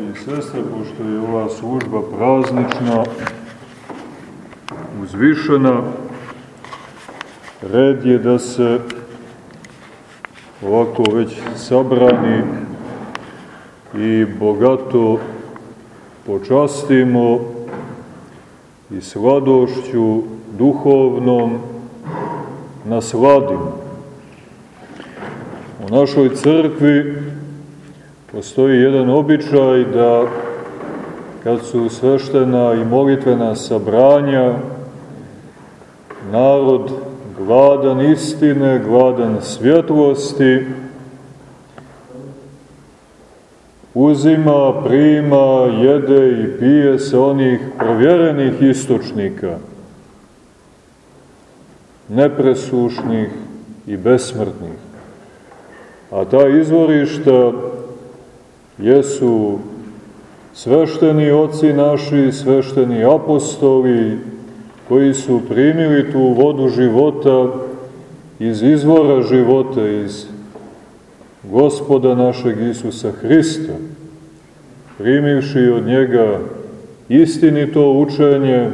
braće i sestre, pošto je ova služba praznična, uzvišena, red je da se ovako već sabrani i bogato počastimo i sladošću duhovnom nasladimo. U našoj crkvi postoji jedan običaj da kad su sveštena i molitvena sabranja, narod gladan istine, gladan svjetlosti, uzima, prima, jede i pije se onih provjerenih istočnika, nepresušnih i besmrtnih. A ta izvorišta jesu svešteni oci naši, svešteni apostoli, koji su primili tu vodu života iz izvora života, iz gospoda našeg Isusa Hrista, primivši od njega istinito učenje,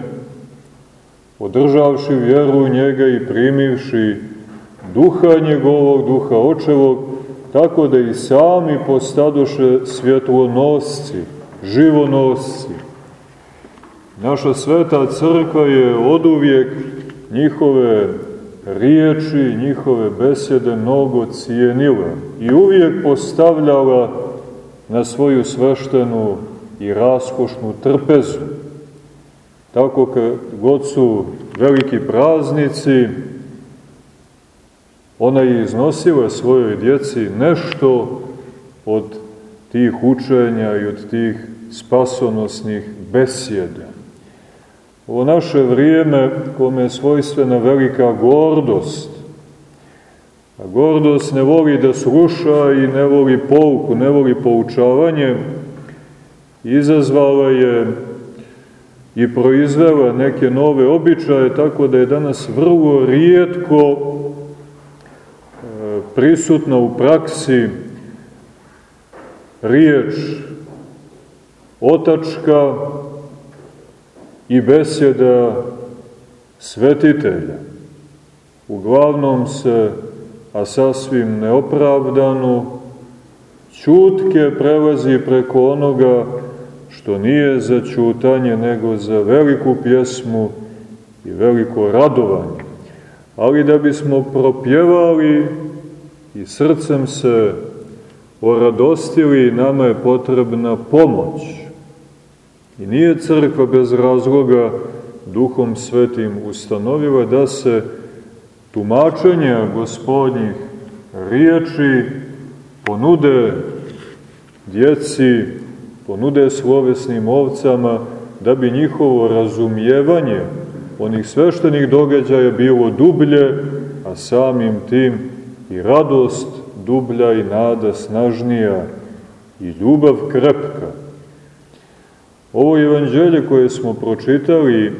održavši vjeru njega i primivši duha njegovog, duha očevog, tako da i sami postadoše svjetlonosci, živonosci. Naša sveta crkva je oduvijek njihove riječi, njihove besede mnogo cijenila i uvijek postavljala na svoju sveštenu i raskošnu trpezu. Tako kad god su veliki praznici, ona je iznosila svojoj djeci nešto od tih učenja i od tih spasonosnih besjeda. Ovo naše vrijeme kome je svojstvena velika gordost, a gordost ne voli da sluša i ne voli pouku, ne voli poučavanje, izazvala je i proizvela neke nove običaje, tako da je danas vrlo rijetko prisutna u praksi riječ otačka i besjeda svetitelja. Uglavnom se, a sasvim neopravdano, čutke prelazi preko onoga što nije za čutanje, nego za veliku pjesmu i veliko radovanje. Ali da bismo propjevali i srcem se oradostili, nama je potrebna pomoć. I nije crkva bez razloga duhom svetim ustanovila da se tumačenja gospodnjih riječi ponude djeci, ponude slovesnim ovcama, da bi njihovo razumijevanje onih sveštenih događaja bilo dublje, a samim tim i radost dublja i nada snažnija i ljubav krepka. Ovo evanđelje koje smo pročitali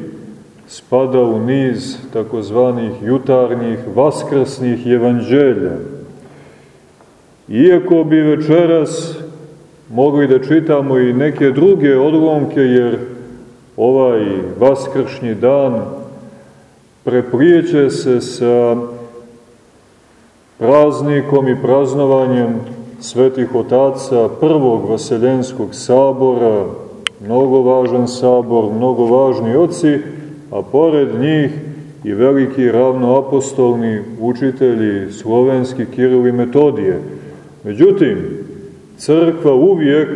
spada u niz takozvanih jutarnjih, vaskrsnih evanđelja. Iako bi večeras mogli da čitamo i neke druge odlomke, jer ovaj vaskršnji dan preplijeće se sa praznikom i praznovanjem svetih otaca prvog vaseljenskog sabora, mnogo važan sabor, mnogo važni oci, a pored njih i veliki ravnoapostolni učitelji slovenski Kiril i Metodije. Međutim, crkva uvijek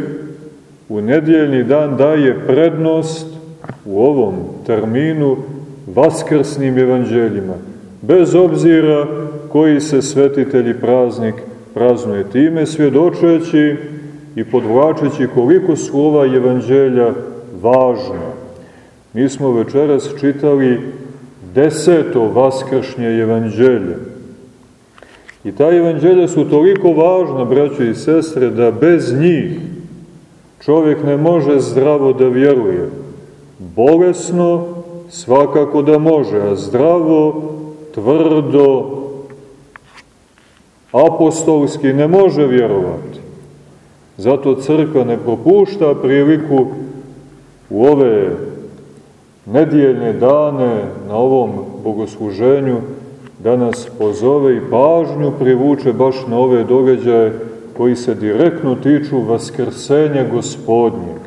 u nedjeljni dan daje prednost u ovom terminu vaskrsnim evanđeljima, bez obzira koji se svetitelji praznik praznuje time, svjedočeći i podvlačeći koliko su ova evanđelja važna. Mi smo večeras čitali deseto vaskršnje evanđelje. I ta evanđelja su toliko važna, braćo i sestre, da bez njih čovjek ne može zdravo da vjeruje. Bolesno svakako da može, a zdravo, tvrdo, apostolski ne može vjerovati. Zato crkva ne propušta priliku u ove nedijeljne dane na ovom bogosluženju da nas pozove i pažnju privuče baš na ove događaje koji se direktno tiču vaskrsenja gospodnjeg.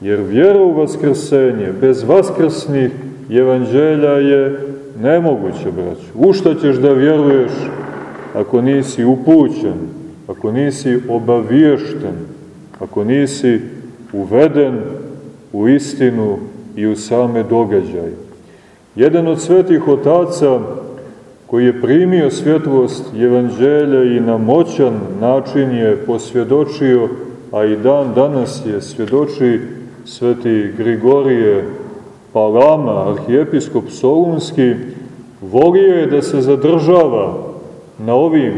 Jer vjera u vaskrsenje bez vaskrsnih evanđelja je nemoguće, braću. U šta ćeš da vjeruješ ako nisi upućen, ako nisi obaviješten, ako nisi uveden u istinu i u same događaje. Jedan od svetih otaca koji je primio svjetlost evanđelja i na moćan način je posvjedočio, a i dan danas je svjedoči sveti Grigorije Palama, arhijepiskop Solunski, volio je da se zadržava na ovim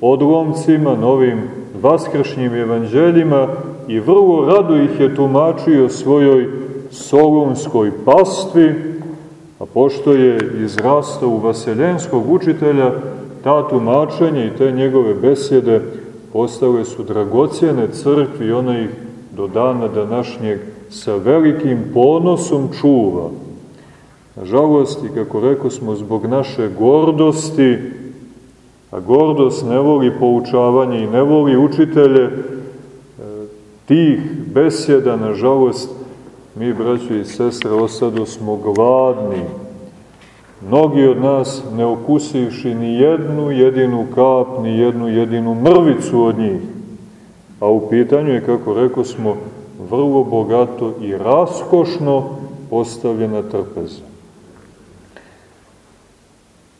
odlomcima, na ovim vaskršnjim evanđeljima i vrlo rado ih je tumačio svojoj solunskoj pastvi, a pošto je izrastao u vaseljenskog učitelja, ta tumačenja i te njegove besjede postale su dragocjene crkvi i ona ih do dana današnjeg sa velikim ponosom čuva. Nažalost, i kako rekao smo, zbog naše gordosti, a gordost ne voli poučavanje i ne voli učitelje, e, tih besjeda, nažalost, mi, braćo i sestre, osado smo gladni. Mnogi od nas ne okusivši ni jednu jedinu kap, ni jednu jedinu mrvicu od njih. A u pitanju je, kako rekao smo, vrlo bogato i raskošno postavljena trpeza.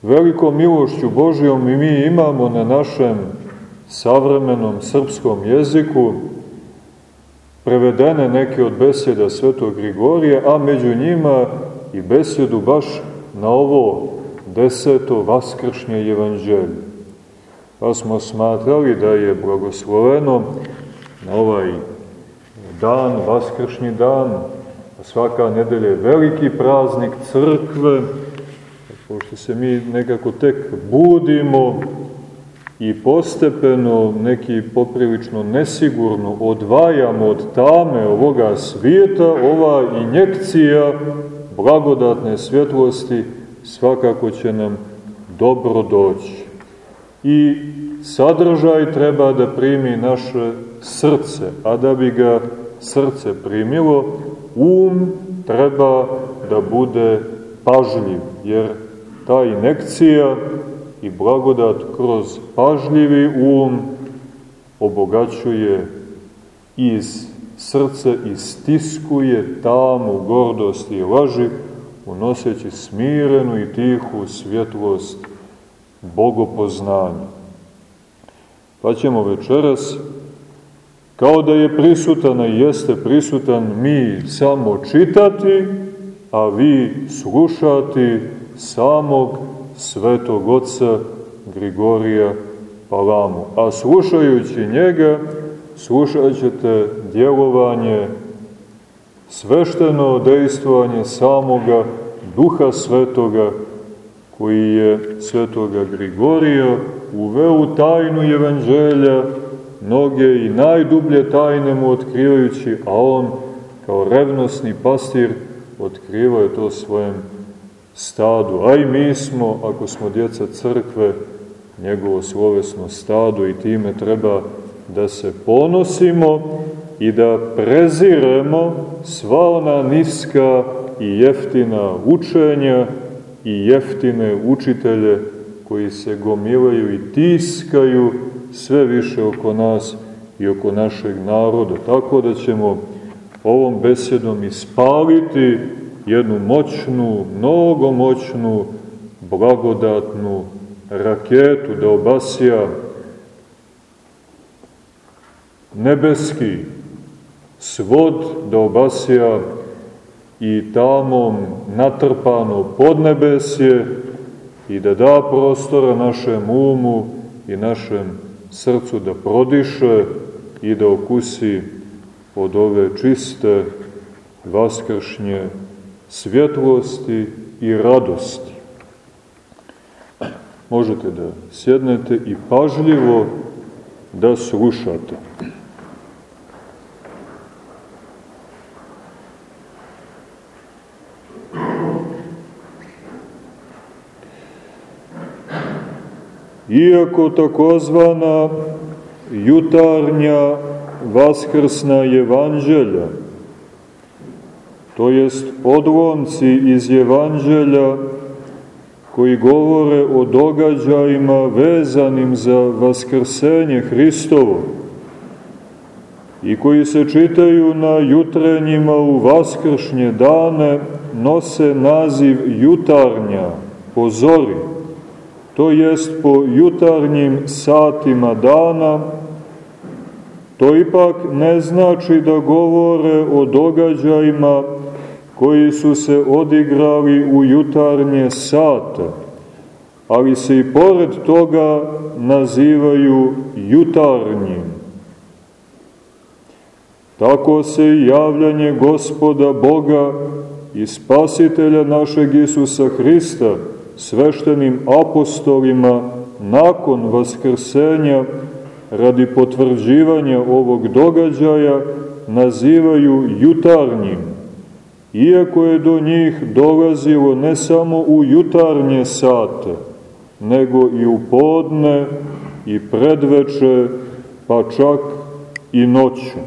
Velikom milošću Božijom i mi imamo na našem savremenom srpskom jeziku prevedene neke od beseda Svetog Grigorija, a među njima i besedu baš na ovo deseto vaskršnje evanđelje. Pa smo smatrali da je blagosloveno na ovaj dan, vaskršnji dan, svaka nedelja je veliki praznik crkve, pošto se mi nekako tek budimo i postepeno neki poprilično nesigurno odvajamo od tame ovoga svijeta, ova injekcija blagodatne svjetlosti svakako će nam dobro doći. I sadržaj treba da primi naše srce, a da bi ga srce primilo, um treba da bude pažljiv, jer ta inekcija i blagodat kroz pažljivi um obogaćuje iz srca i stiskuje tamu gordosti i laži, unoseći smirenu i tihu svjetlost bogopoznanja. Pa ćemo večeras, kao da je prisutan i jeste prisutan, mi samo čitati, a vi slušati samog svetog oca Grigorija Palamu. A slušajući njega, slušat ćete djelovanje, svešteno dejstvovanje samoga Duha Svetoga, koji je svetoga Grigorija uveo u tajnu evanđelja, mnoge i najdublje tajne mu otkrivajući, a on kao revnosni pastir otkrivao je to svojem stadu, a i mi smo, ako smo djeca crkve, njegovo slovesno stado i time treba da se ponosimo i da preziremo sva ona niska i jeftina učenja i jeftine učitelje koji se gomilaju i tiskaju sve više oko nas i oko našeg naroda. Tako da ćemo ovom besedom ispaliti jednu moćnu, mnogo moćnu, blagodatnu raketu da obasija nebeski svod, da obasija i tamom natrpano podnebesje i da da prostora našem umu i našem srcu da prodiše i da okusi od ove čiste vaskršnje svjetlosti i radosti. Možete da sjednete i pažljivo da slušate. Iako takozvana jutarnja vaskrsna evanđelja to jest odlomci iz evanđelja koji govore o događajima vezanim za vaskrsenje Hristovo i koji se čitaju na jutrenjima u vaskršnje dane, nose naziv jutarnja, pozori, to jest po jutarnjim satima dana, to ipak ne znači da govore o događajima koji su se odigrali u jutarnje sate, ali se i pored toga nazivaju jutarnjim. Tako se i javljanje gospoda Boga i spasitelja našeg Isusa Hrista sveštenim apostolima nakon vaskrsenja radi potvrđivanja ovog događaja nazivaju jutarnjim, iako je do njih dolazilo ne samo u jutarnje sate, nego i u podne i predveče, pa čak i noću.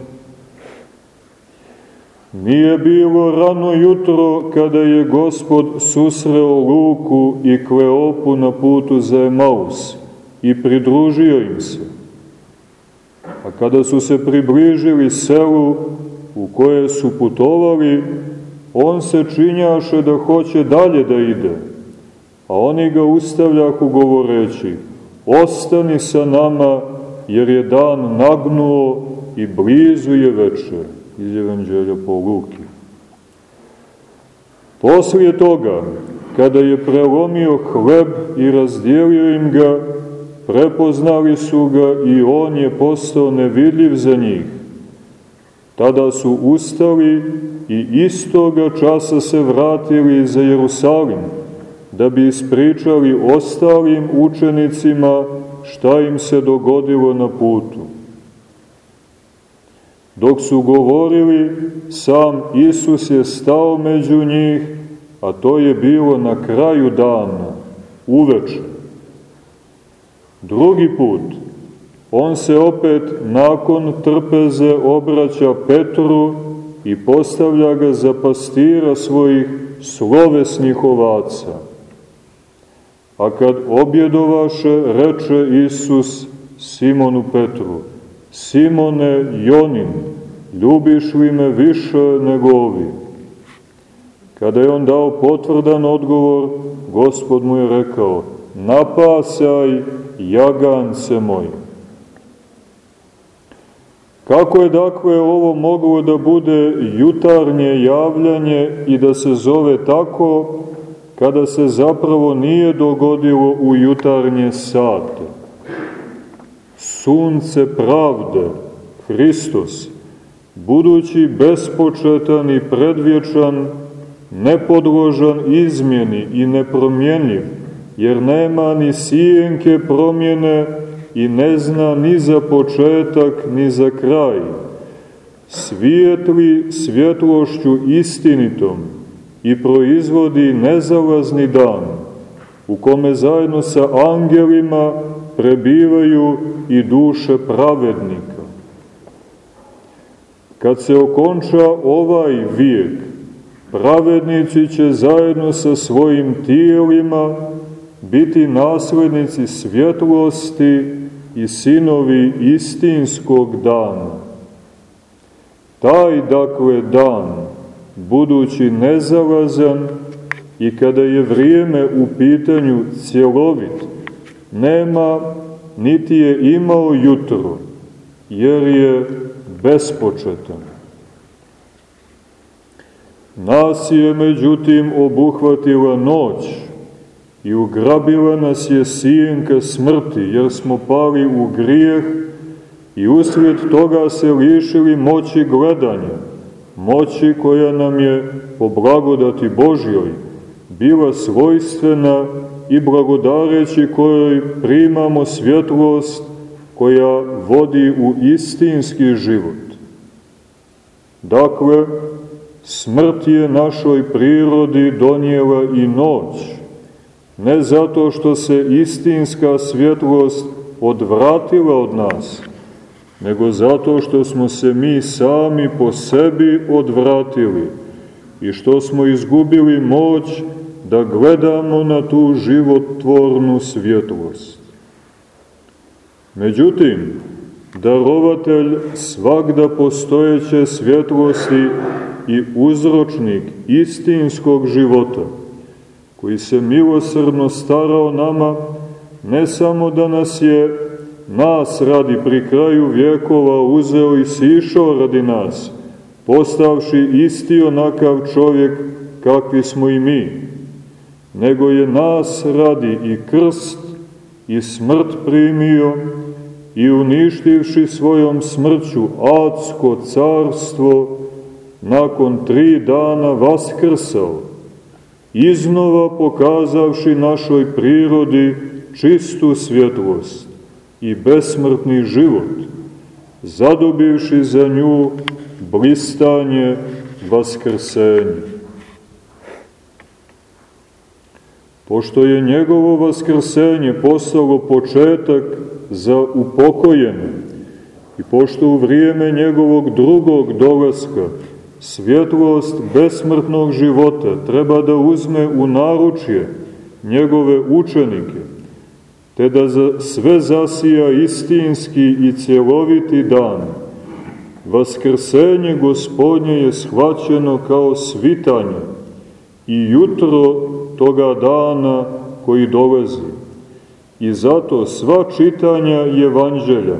Nije bilo rano jutro kada je gospod susreo Luku i Kleopu na putu za Emaus i pridružio im se. A kada su se približili selu u koje su putovali, on se činjaše da hoće dalje da ide, a oni ga ustavljahu govoreći, ostani sa nama jer je dan nagnuo i blizu je večer iz Evanđelja po Luki. Poslije toga, kada je prelomio hleb i razdijelio im ga, prepoznali su ga i on je postao nevidljiv za njih. Tada su ustali i istoga časa se vratili za Jerusalim, da bi ispričali ostalim učenicima šta im se dogodilo na putu. Dok su govorili, sam Isus je stao među njih, a to je bilo na kraju dana, uveče. Drugi put, on se opet nakon trpeze obraća Petru i postavlja ga za pastira svojih slovesnih ovaca. A kad objedovaše, reče Isus Simonu Petru, Simone Jonin, ljubiš li me više nego ovi? Kada je on dao potvrdan odgovor, gospod mu je rekao, napasaj jagance moje. Kako je dakle ovo moglo da bude jutarnje javljanje i da se zove tako, kada se zapravo nije dogodilo u jutarnje sate? sunce pravde, Hristos, budući bespočetan i predvječan, nepodložan izmjeni i nepromjenjiv, jer nema ni sijenke promjene i ne zna ni za početak ni za kraj, svijetli svjetlošću istinitom i proizvodi nezalazni dan, u kome zajedno sa angelima prebivaju i duše pravednika. Kad se okonča ovaj vijek, pravednici će zajedno sa svojim tijelima biti naslednici svjetlosti i sinovi istinskog dana. Taj, dakle, dan, budući nezalazan i kada je vrijeme u pitanju cjelovit, nema, niti je imao jutro, jer je bespočetan. Nas je međutim obuhvatila noć i ugrabila nas je sijenka smrti, jer smo pali u grijeh i uslijed toga se lišili moći gledanja, moći koja nam je po blagodati Božjoj bila svojstvena i blagodareći kojoj primamo svjetlost koja vodi u istinski život. Dakle, smrt je našoj prirodi donijela i noć, ne zato što se istinska svjetlost odvratila od nas, nego zato što smo se mi sami po sebi odvratili i što smo izgubili moć da gledamo na tu životvornu svjetlost. Međutim, darovatelj svakda postojeće svjetlosti i uzročnik istinskog života, koji se milosrdno starao nama, ne samo da nas je nas radi pri kraju vjekova uzeo i sišao radi nas, postavši isti onakav čovjek kakvi smo i mi, nego je nas radi i krst i smrt primio i uništivši svojom smrću adsko carstvo, nakon tri dana vaskrsao, iznova pokazavši našoj prirodi čistu svjetlost i besmrtni život, zadobivši za nju blistanje vaskrsenja. Pošto je njegovo vaskrsenje postalo početak za upokojene i pošto u vrijeme njegovog drugog dolaska svjetlost besmrtnog života treba da uzme u naručje njegove učenike, te da sve zasija istinski i cjeloviti dan. Vaskrsenje gospodnje je shvaćeno kao svitanje i jutro toga dana koji dolazi. I zato sva čitanja evanđelja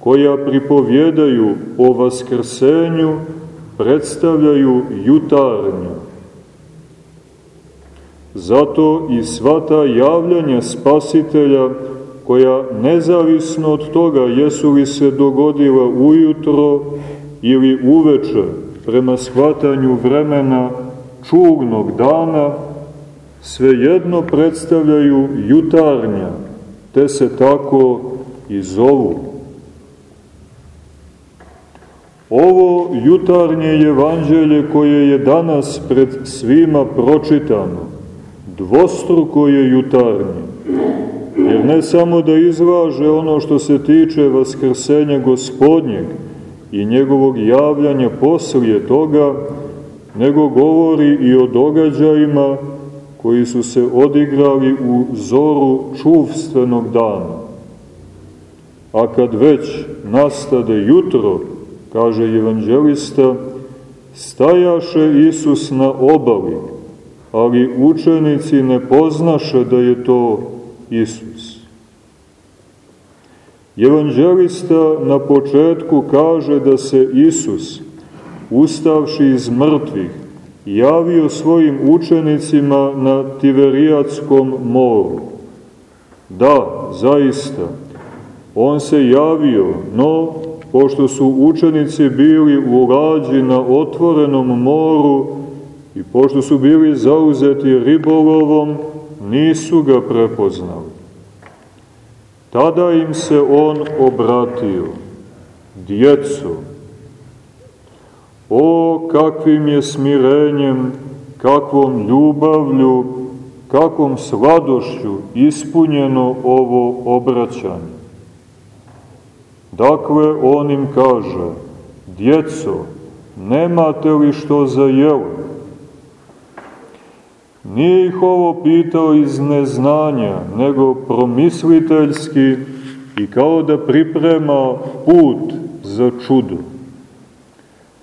koja pripovjedaju o vaskrsenju predstavljaju jutarnju. Zato i sva ta javljanja spasitelja koja nezavisno od toga jesu li se dogodila ujutro ili uveče prema shvatanju vremena čugnog dana, svejedno predstavljaju jutarnja, te se tako i zovu. Ovo jutarnje evanđelje koje je danas pred svima pročitano, dvostruko je jutarnje, jer ne samo da izlaže ono što se tiče vaskrsenja gospodnjeg i njegovog javljanja poslije toga, nego govori i o događajima koji su se odigrali u zoru čuvstvenog dana. A kad već nastade jutro, kaže evanđelista, stajaše Isus na obali, ali učenici ne poznaše da je to Isus. Evanđelista na početku kaže da se Isus, ustavši iz mrtvih, javio svojim učenicima na Tiverijatskom moru. Da, zaista, on se javio, no pošto su učenici bili u lađi na otvorenom moru i pošto su bili zauzeti ribolovom, nisu ga prepoznali. Tada im se on obratio, djeco, o kakvim je smirenjem, kakvom ljubavlju, kakvom sladošću ispunjeno ovo obraćanje. Dakle, on im kaže, djeco, nemate li što za jelo? Nije ih ovo pitao iz neznanja, nego promisliteljski i kao da priprema put za čudo.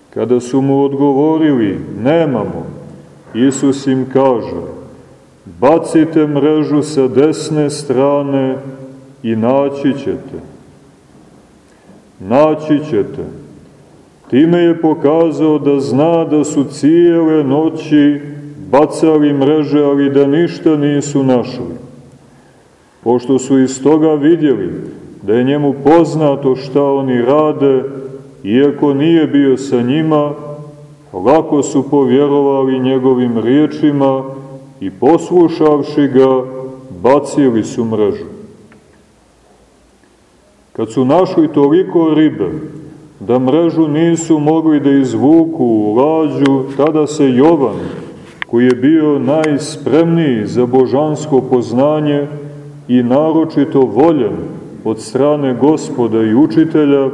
Kada su mu odgovorili, nemamo, Isus im kaže, bacite mrežu sa desne strane i naći ćete naći ćete. Time je pokazao da zna da su cijele noći bacali mreže, ali da ništa nisu našli. Pošto su iz toga vidjeli da je njemu poznato šta oni rade, iako nije bio sa njima, lako su povjerovali njegovim riječima i poslušavši ga, bacili su mrežu. Kad su našli toliko ribe, da mrežu nisu mogli da izvuku u lađu, tada se Jovan, koji je bio najspremniji za božansko poznanje i naročito voljen od strane gospoda i učitelja,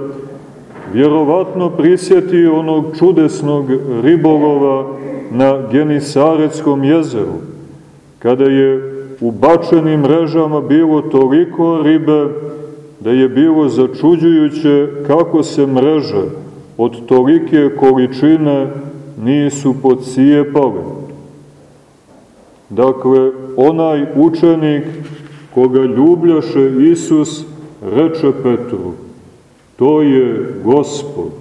vjerovatno prisjeti onog čudesnog ribolova na Genisaretskom jezeru, kada je u bačenim mrežama bilo toliko ribe da je bilo začuđujuće kako se mreže od tolike količine nisu podcijepale. Dakle, onaj učenik koga ljubljaše Isus reče Petru, to je Gospod.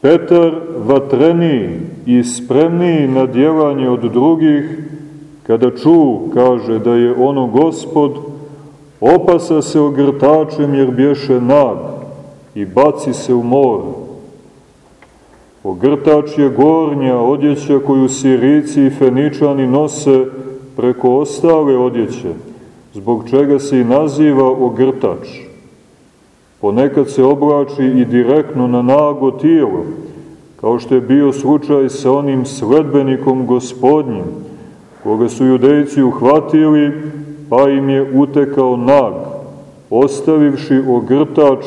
Petar vatreniji i spremniji na djelanje od drugih, kada ču, kaže da je ono Gospod, opasa se ogrtačem jer bješe nag i baci se u more. Ogrtač je gornja odjeća koju sirici i feničani nose preko ostale odjeće, zbog čega se i naziva ogrtač. Ponekad se oblači i direktno na nago tijelo, kao što je bio slučaj sa onim sledbenikom gospodnjim, koga su judejci uhvatili, pa im je utekao nag, ostavivši ogrtač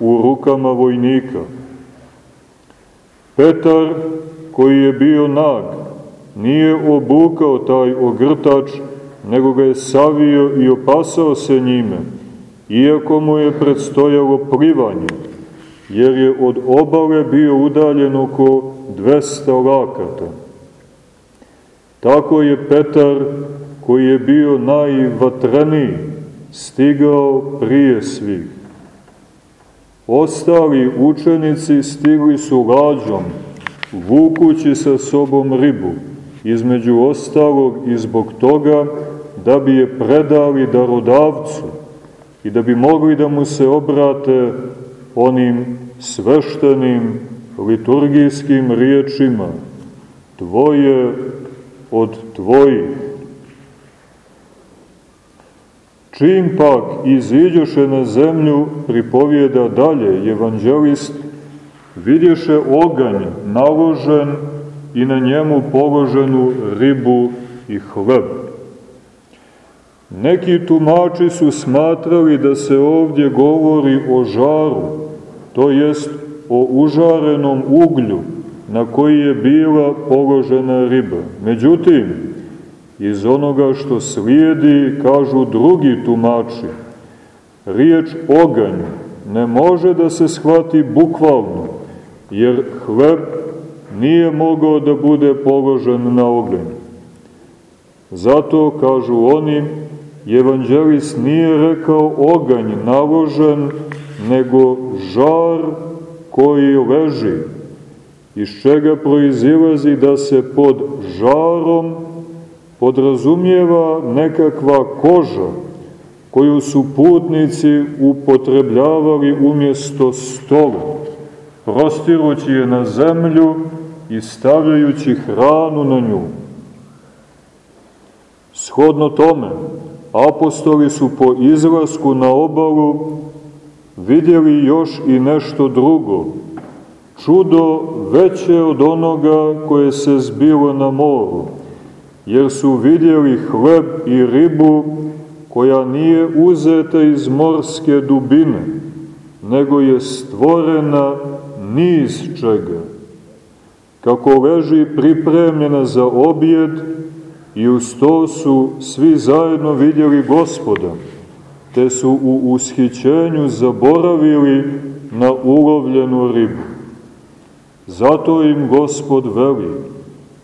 u rukama vojnika. Petar, koji je bio nag, nije obukao taj ogrtač, nego ga je savio i opasao se njime, iako mu je predstojalo plivanje, jer je od obale bio udaljen oko 200 lakata. Tako je Petar, koji je bio najvatreniji, stigao prije svih. Ostali učenici stigli su lađom, vukući sa sobom ribu, između ostalog i zbog toga da bi je predali darodavcu i da bi mogli da mu se obrate onim sveštenim liturgijskim riječima Tvoje od Tvojih. Čim pak iziđoše na zemlju, pripovijeda dalje, evanđelist, vidješe oganj naložen i na njemu položenu ribu i hleb. Neki tumači su smatrali da se ovdje govori o žaru, to jest o užarenom uglju na koji je bila položena riba. Međutim, iz onoga što slijedi, kažu drugi tumači, riječ oganj ne može da se shvati bukvalno, jer hleb nije mogao da bude položen na oganj. Zato, kažu oni, evanđelist nije rekao oganj naložen, nego žar koji leži, iz čega proizilazi da se pod žarom podrazumijeva nekakva koža koju su putnici upotrebljavali umjesto stola, prostirući je na zemlju i stavljajući hranu na nju. Shodno tome, apostoli su po izlasku na obalu vidjeli još i nešto drugo, čudo veće od onoga koje se zbilo na moru, jer su vidjeli hleb i ribu koja nije uzeta iz morske dubine, nego je stvorena niz čega. Kako leži pripremljena za objed i uz to su svi zajedno vidjeli gospoda, te su u ushićenju zaboravili na ulovljenu ribu. Zato im gospod veli,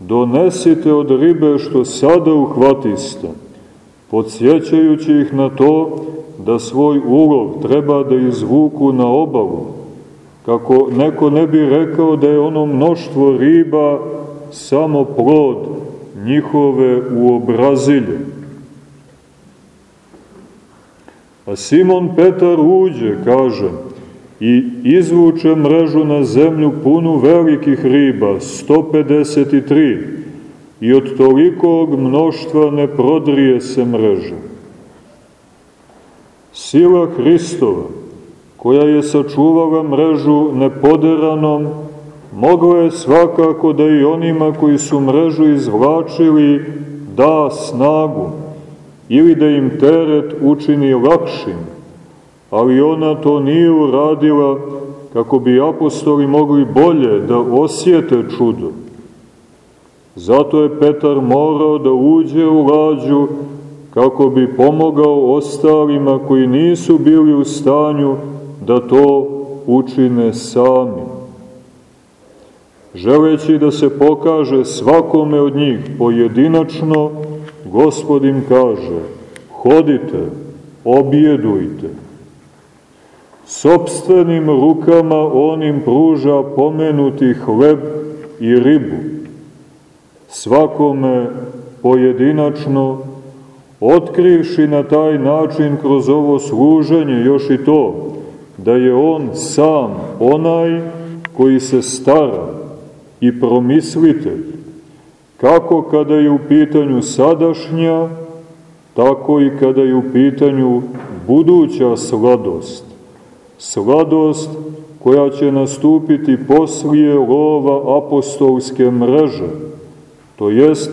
donesite od ribe što sada uhvatiste, podsjećajući ih na to da svoj ulov treba da izvuku na obalu, kako neko ne bi rekao da je ono mnoštvo riba samo plod njihove uobrazilje. A Simon Petar uđe, kaže, i izvuče mrežu na zemlju punu velikih riba, 153, i od tolikog mnoštva ne prodrije se mreža. Sila Hristova, koja je sačuvala mrežu nepoderanom moglo je svakako da i onima koji su mrežu izvlačili da snagu ili da im teret učini lakšim, ali ona to nije uradila kako bi apostoli mogli bolje da osjete čudo. Zato je Petar morao da uđe u lađu kako bi pomogao ostalima koji nisu bili u stanju da to učine sami. Želeći da se pokaže svakome od njih pojedinačno, Gospod im kaže, hodite, objedujte. Sobstvenim rukama on im pruža pomenuti hleb i ribu. Svakome pojedinačno, otkrivši na taj način kroz ovo služenje još i to, da je on sam onaj koji se stara i promislitelj, kako kada je u pitanju sadašnja, tako i kada je u pitanju buduća sladost. Sladost koja će nastupiti poslije lova apostolske mreže, to jest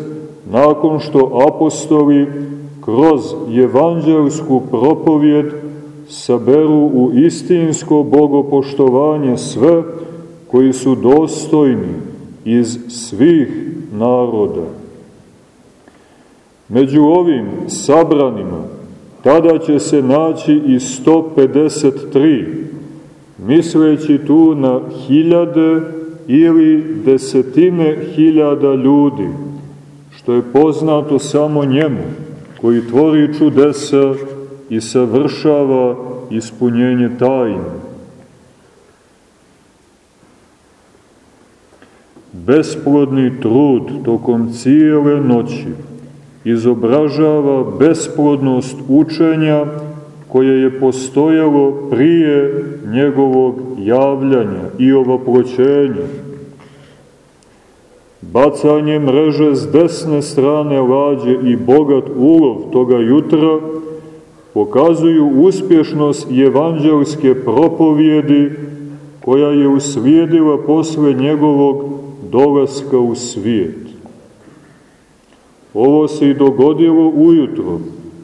nakon što apostoli kroz evanđelsku propovjed saberu u istinsko bogopoštovanje sve koji su dostojni iz svih naroda. Među ovim sabranima tada će se naći i 153, misleći tu na hiljade ili desetine hiljada ljudi, što je poznato samo njemu, koji tvori čudesa i savršava ispunjenje tajne. Besplodni trud tokom cijele noći izobražava besplodnost učenja koje je postojalo prije njegovog javljanja i ovoploćenja. Bacanje mreže s desne strane lađe i bogat ulov toga jutra pokazuju uspješnost evanđelske propovjedi koja je uslijedila posle njegovog dolaska u svijet. Ovo se i dogodilo ujutro,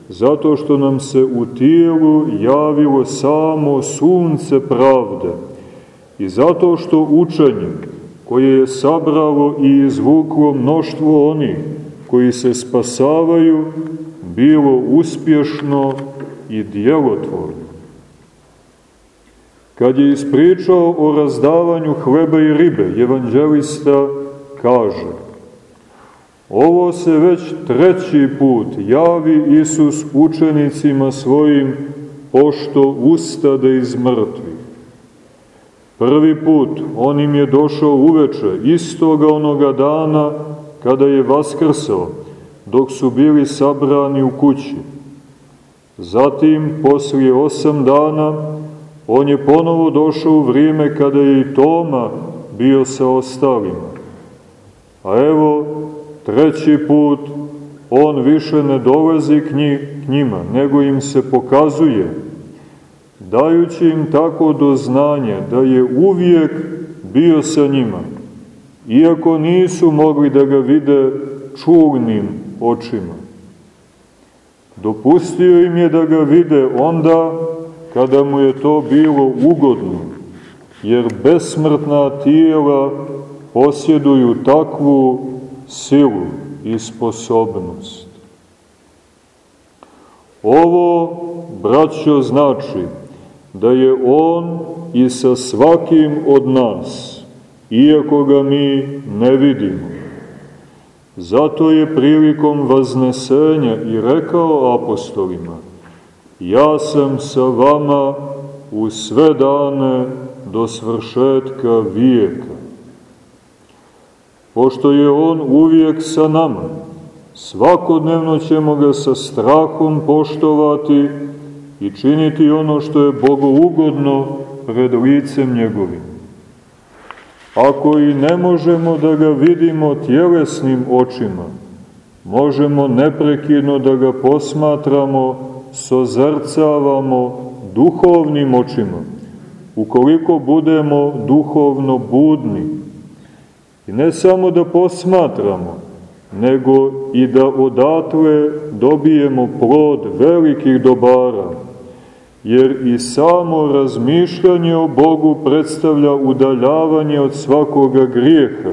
zato što nam se u tijelu javilo samo sunce pravde i zato što učenje koje je sabralo i izvuklo mnoštvo onih koji se spasavaju, bilo uspješno i djelotvorno. Kad je ispričao o razdavanju hleba i ribe, evanđelista kaže Ovo se već treći put javi Isus učenicima svojim pošto ustade iz mrtvih. Prvi put on im je došao uveče, istoga onoga dana kada je vaskrsao, dok su bili sabrani u kući. Zatim, poslije osam dana, on je ponovo došao u vrijeme kada je i Toma bio sa ostalima. A evo, treći put, on više ne dolazi k njima, nego im se pokazuje, dajući im tako do znanja da je uvijek bio sa njima, iako nisu mogli da ga vide čurnim očima. Dopustio im je da ga vide onda kada mu je to bilo ugodno, jer besmrtna tijela posjeduju takvu silu i sposobnost. Ovo, braćo, znači da je On i sa svakim od nas, iako ga mi ne vidimo. Zato je prilikom vaznesenja i rekao apostolima, ja sam sa vama u sve dane do svršetka vijeka. Pošto je On uvijek sa nama, svakodnevno ćemo ga sa strahom poštovati i činiti ono što je bogougodno pred licem njegovim. Ako i ne možemo da ga vidimo tjelesnim očima, možemo neprekidno da ga posmatramo, sozrcavamo duhovnim očima, ukoliko budemo duhovno budni I ne samo da posmatramo, nego i da odatle dobijemo plod velikih dobara, jer i samo razmišljanje o Bogu predstavlja udaljavanje od svakoga grijeha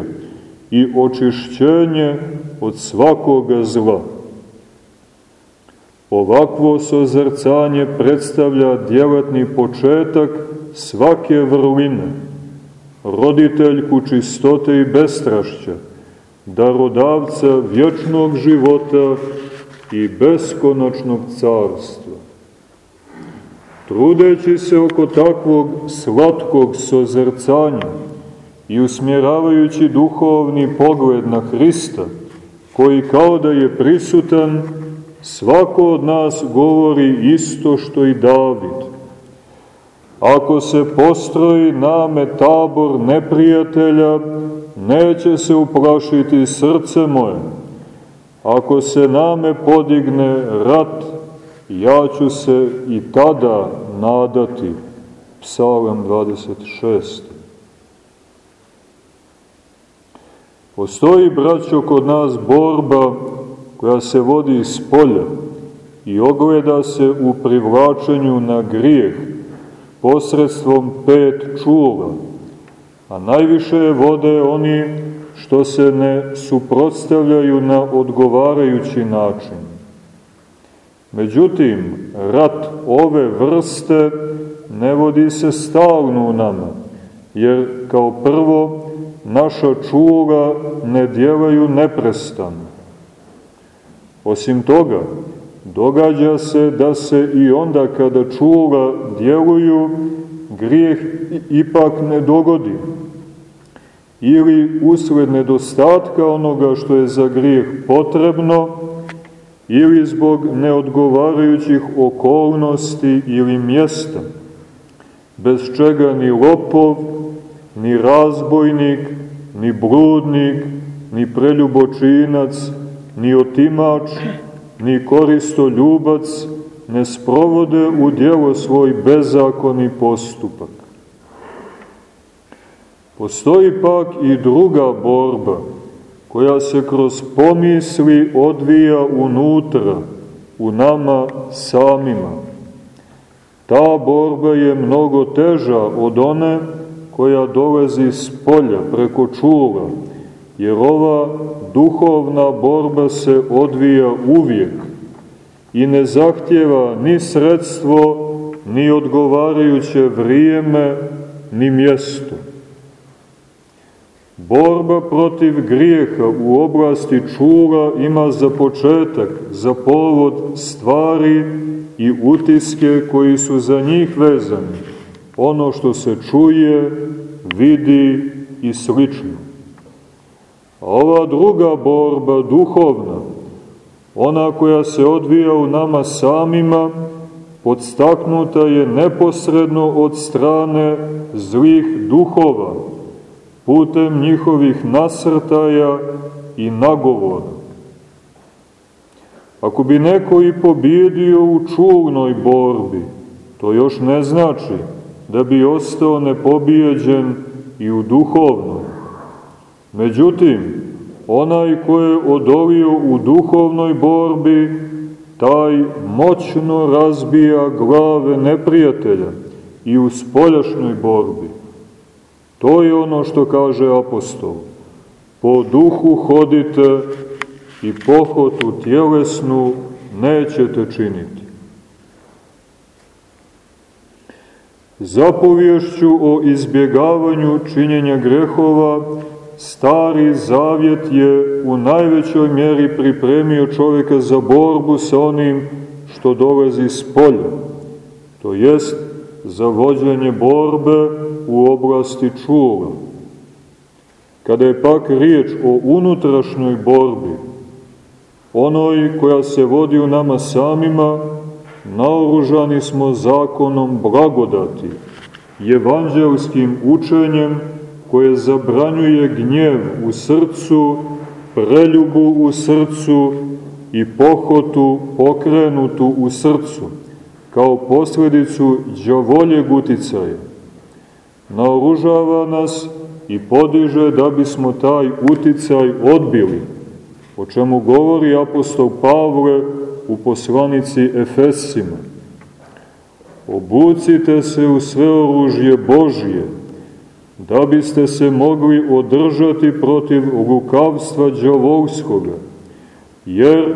i očišćenje od svakoga zla. Ovakvo sozrcanje predstavlja djelatni početak svake vrline, roditeljku čistote i bestrašća, darodavca vječnog života i beskonačnog carstva. Trudeći se oko takvog slatkog sozrcanja i usmjeravajući duhovni pogled na Hrista, koji kao da je prisutan, svako od nas govori isto što i David. Ako se postroji name tabor neprijatelja, neće se uplašiti srce moje. Ako se name podigne rat, ja ću se i tada nadati. Psalam 26. Postoji, braćo, kod nas borba koja se vodi iz polja i ogleda se u privlačenju na grijeh posredstvom pet čula, a najviše vode oni što se ne suprotstavljaju na odgovarajući način. Međutim, rat ove vrste ne vodi se stalno u nama, jer kao prvo naša čula ne djelaju neprestano. Osim toga, događa se da se i onda kada čula djeluju, grijeh ipak ne dogodi. Ili usled nedostatka onoga što je za grijeh potrebno, ili zbog neodgovarajućih okolnosti ili mjesta, bez čega ni lopov, ni razbojnik, ni bludnik, ni preljubočinac, ni otimač, ni koristoljubac ne sprovode u dijelo svoj bezakoni postupak. Postoji pak i druga borba, koja se kroz pomisli odvija unutra, u nama samima. Ta borba je mnogo teža od one koja dolazi s polja, preko čula, jer ova duhovna borba se odvija uvijek i ne zahtjeva ni sredstvo, ni odgovarajuće vrijeme, ni mjesto. Borba protiv grijeha u oblasti čula ima za početak, za povod stvari i utiske koji su za njih vezani, ono što se čuje, vidi i slično. A ova druga borba, duhovna, ona koja se odvija u nama samima, podstaknuta je neposredno od strane zlih duhova, putem njihovih nasrtaja i nagovora. Ako bi neko i pobjedio u čurnoj borbi, to još ne znači da bi ostao nepobijeđen i u duhovnoj. Međutim, onaj ko je odolio u duhovnoj borbi, taj moćno razbija glave neprijatelja i u spoljašnjoj borbi. To je ono što kaže apostol. Po duhu hodite i pohotu tjelesnu nećete činiti. Zapovješću o izbjegavanju činjenja grehova Stari zavjet je u najvećoj mjeri pripremio čovjeka za borbu sa onim što dolazi s polja, to jest za vođenje borbe u oblasti čula. Kada je pak riječ o unutrašnjoj borbi, onoj koja se vodi u nama samima, naoružani smo zakonom blagodati, evanđelskim učenjem koje zabranjuje gnjev u srcu, preljubu u srcu i pohotu pokrenutu u srcu, kao posljedicu džavoljeg uticaja. Naoružava nas i podiže da bismo taj uticaj odbili, o čemu govori apostol Pavle u poslanici Efesima. Obucite se u sve oružje Božije, da biste se mogli održati protiv lukavstva džavolskoga, jer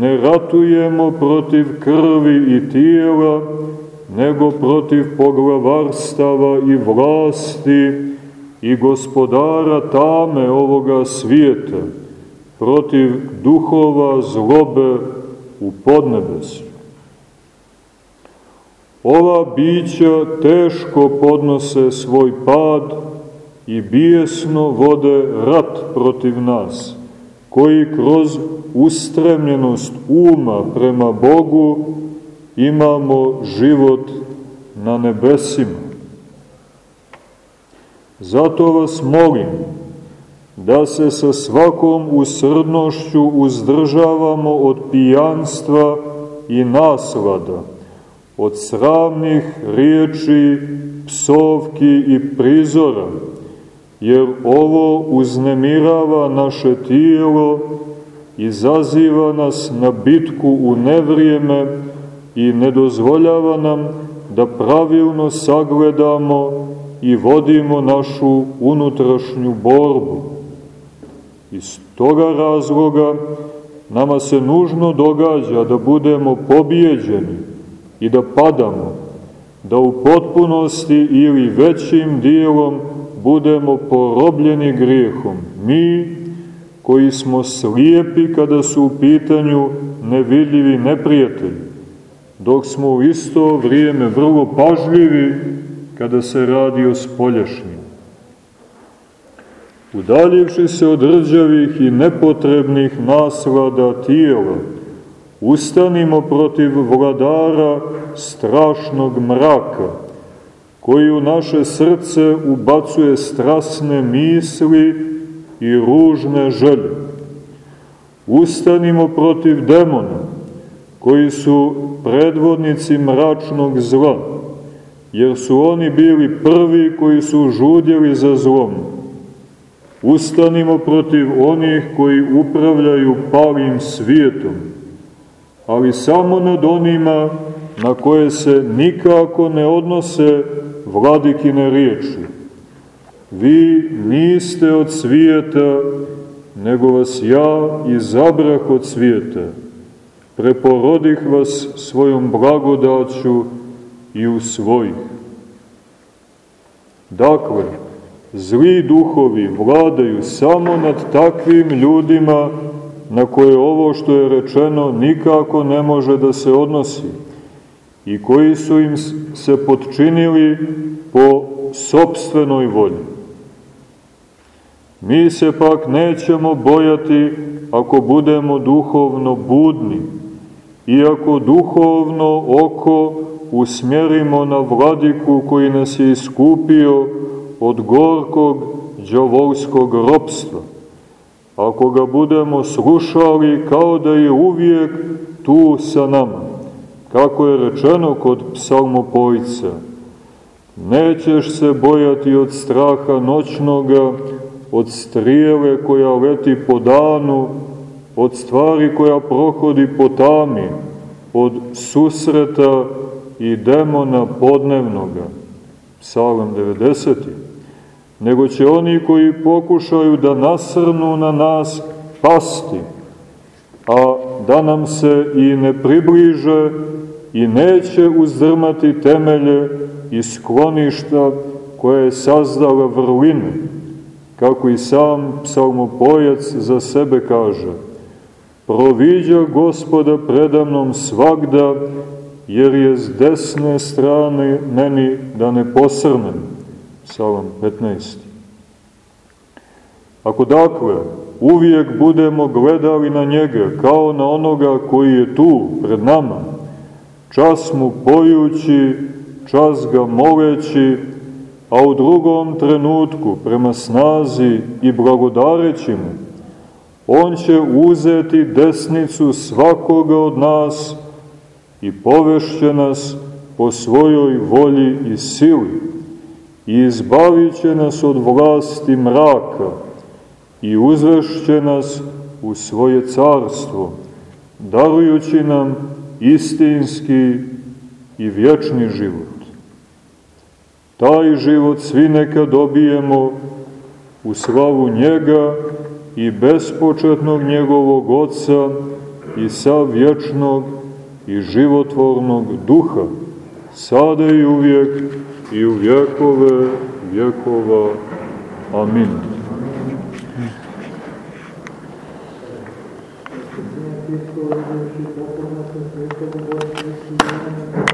ne ratujemo protiv krvi i tijela, nego protiv poglavarstava i vlasti i gospodara tame ovoga svijeta, protiv duhova zlobe u podnebesu. Ova bića teško podnose svoj pad i bijesno vode rat protiv nas, koji kroz ustremljenost uma prema Bogu imamo život na nebesima. Zato vas molim da se sa svakom usrdnošću uzdržavamo od pijanstva i naslada, od sravnih riječi, psovki i prizora, jer ovo uznemirava naše tijelo, izaziva nas na bitku u nevrijeme i ne dozvoljava nam da pravilno sagledamo i vodimo našu unutrašnju borbu. Iz toga razloga nama se nužno događa da budemo pobijeđeni i da padamo, da u potpunosti ili većim dijelom budemo porobljeni grijehom. Mi koji smo slijepi kada su u pitanju nevidljivi neprijatelji, dok smo u isto vrijeme vrlo pažljivi kada se radi o spoljašnjim. Udaljivši se od rđavih i nepotrebnih naslada tijela, ustanimo protiv vladara strašnog mraka, koji u naše srce ubacuje strasne misli i ružne želje. Ustanimo protiv demona, koji su predvodnici mračnog zla, jer su oni bili prvi koji su žudjeli za zlom. Ustanimo protiv onih koji upravljaju palim svijetom, ali samo nad onima na koje se nikako ne odnose vladikine riječi. Vi niste od svijeta, nego vas ja izabrah od svijeta. Preporodih vas svojom blagodaću i u svojih. Dakle, zli duhovi vladaju samo nad takvim ljudima na koje ovo što je rečeno nikako ne može da se odnosi i koji su im se podčinili po sobstvenoj volji. Mi se pak nećemo bojati ako budemo duhovno budni, iako duhovno oko usmjerimo na vladiku koji nas je iskupio od gorkog džavolskog ropstva. Ako ga budemo slušali kao da je uvijek tu sa nama, kako je rečeno kod psalmopojca, nećeš se bojati od straha noćnoga, od strijele koja leti po danu, od stvari koja prohodi po tami, od susreta i demona podnevnoga, psalm 90. Nego će oni koji pokušaju da nasrnu na nas pasti, a da nam se i ne približe i neće uzdrmati temelje i skloništa koje je sazdala vrline, kako i sam psalmopojac za sebe kaže, proviđa gospoda predamnom svagda jer je s desne strane meni da ne posrnem. Psalam 15. Ako dakle uvijek budemo gledali na njega kao na onoga koji je tu pred nama, čas mu pojući, čas ga moleći, a u drugom trenutku prema snazi i blagodareći mu, on će uzeti desnicu svakoga od nas i povešće nas po svojoj volji i sili i izbavit će nas od vlasti mraka i uzvešće nas u svoje carstvo, darujući nam istinski i vječni život. Taj život svi neka dobijemo u slavu njega i bespočetnog njegovog Otca i sa vječnog i životvornog duha, sada i uvijek i u vjekove vjekova. Amin. You.